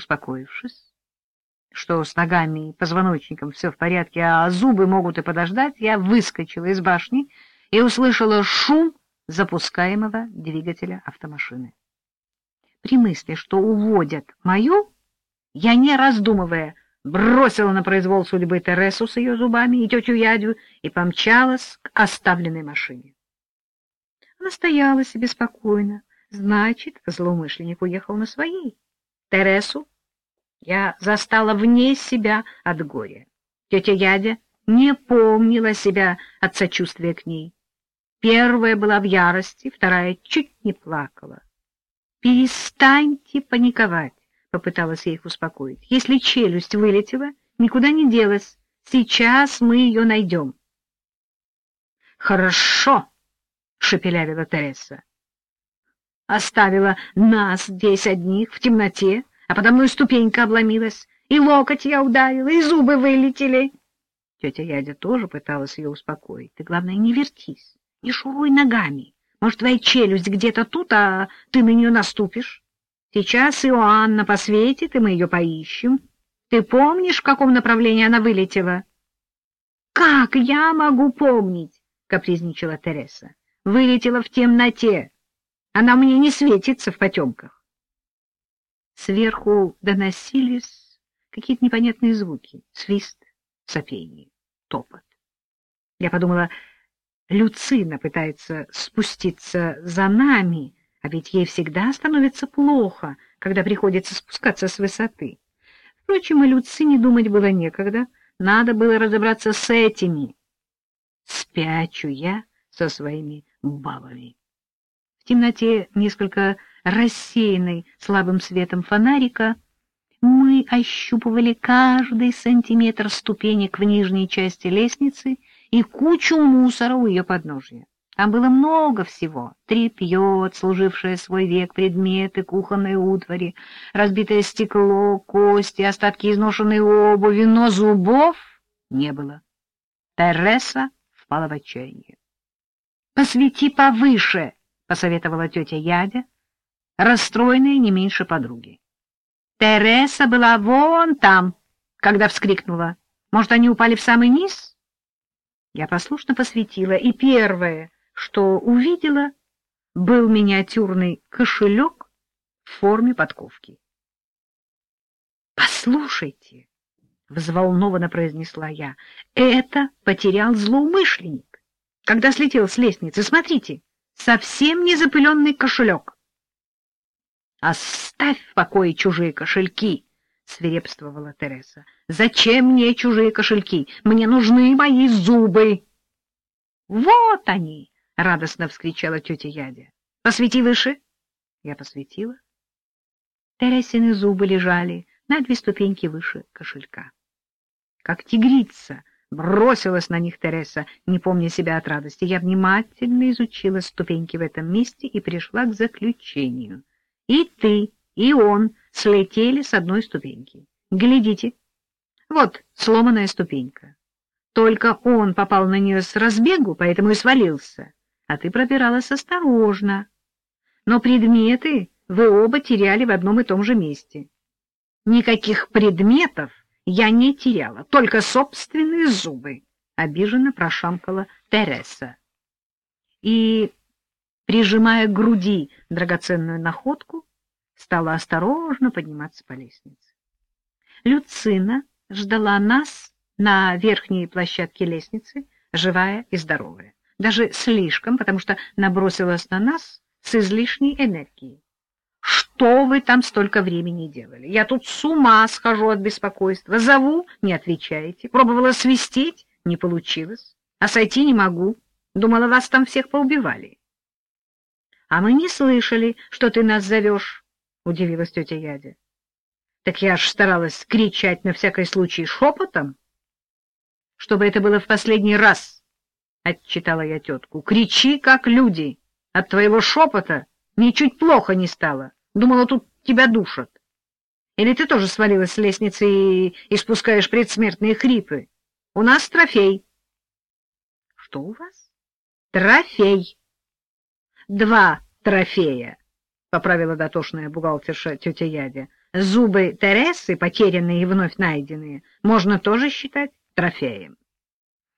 Успокоившись, что с ногами и позвоночником все в порядке, а зубы могут и подождать, я выскочила из башни и услышала шум запускаемого двигателя автомашины. При мысли, что уводят мою, я, не раздумывая, бросила на произвол судьбы Тересу с ее зубами и тетю Ядю и помчалась к оставленной машине. Она стояла себе спокойно. Значит, злоумышленник уехал на своей. Тересу я застала вне себя от горя. Тетя Ядя не помнила себя от сочувствия к ней. Первая была в ярости, вторая чуть не плакала. «Перестаньте паниковать», — попыталась я их успокоить. «Если челюсть вылетела, никуда не делась. Сейчас мы ее найдем». «Хорошо», — шепелявила Тереса. «Оставила нас здесь одних в темноте, а подо мной ступенька обломилась, и локоть я ударила, и зубы вылетели». Тетя Ядя тоже пыталась ее успокоить. «Ты, главное, не вертись, не шуруй ногами». Может, твоя челюсть где-то тут, а ты на нее наступишь? Сейчас Иоанна посветит, и мы ее поищем. Ты помнишь, в каком направлении она вылетела? — Как я могу помнить? — капризничала Тереса. — Вылетела в темноте. Она мне не светится в потемках. Сверху доносились какие-то непонятные звуки. Свист, сопение, топот. Я подумала... Люцина пытается спуститься за нами, а ведь ей всегда становится плохо, когда приходится спускаться с высоты. Впрочем, и Люцине думать было некогда, надо было разобраться с этими. Спячу я со своими бабами. Темноте, несколько рассеянной слабым светом фонарика, мы ощупывали каждый сантиметр ступенек в нижней части лестницы и кучу мусора у ее подножия. Там было много всего. Тряпье, служившее свой век, предметы, кухонной утвари, разбитое стекло, кости, остатки изношенной обуви, но зубов не было. Тереса впала в отчаяние. — Посвети повыше, — посоветовала тетя Ядя, расстроенная не меньше подруги. Тереса была вон там, когда вскрикнула. Может, они упали в самый низ? — я послушно посветила, и первое, что увидела, был миниатюрный кошелек в форме подковки. «Послушайте!» — взволнованно произнесла я. «Это потерял злоумышленник, когда слетел с лестницы. Смотрите, совсем не запыленный кошелек». «Оставь в покое чужие кошельки!» — свирепствовала Тереса. — Зачем мне чужие кошельки? Мне нужны мои зубы. — Вот они! — радостно вскричала тетя Ядя. — Посвети выше. Я посветила. Тересины зубы лежали на две ступеньки выше кошелька. Как тигрица бросилась на них Тереса, не помня себя от радости. Я внимательно изучила ступеньки в этом месте и пришла к заключению. И ты, и он слетели с одной ступеньки. Глядите, вот сломанная ступенька. Только он попал на нее с разбегу, поэтому и свалился. А ты пробиралась осторожно. Но предметы вы оба теряли в одном и том же месте. Никаких предметов я не теряла, только собственные зубы, — обиженно прошамкала Тереса. И, прижимая к груди драгоценную находку, стала осторожно подниматься по лестнице. Люцина ждала нас на верхней площадке лестницы, живая и здоровая. Даже слишком, потому что набросилась на нас с излишней энергией. Что вы там столько времени делали? Я тут с ума схожу от беспокойства. Зову — не отвечаете. Пробовала свистеть — не получилось. А сойти не могу. Думала, вас там всех поубивали. — А мы не слышали, что ты нас зовешь, — удивилась тетя Ядя. — Так я ж старалась кричать на всякий случай шепотом. — Чтобы это было в последний раз, — отчитала я тетку. — Кричи, как люди. От твоего шепота мне чуть плохо не стало. Думала, тут тебя душат. Или ты тоже свалилась с лестницы и, и спускаешь предсмертные хрипы? У нас трофей. — Что у вас? — Трофей. — Два трофея, — поправила дотошная бухгалтерша тетя Ядя. Зубы Тересы, потерянные и вновь найденные, можно тоже считать трофеем.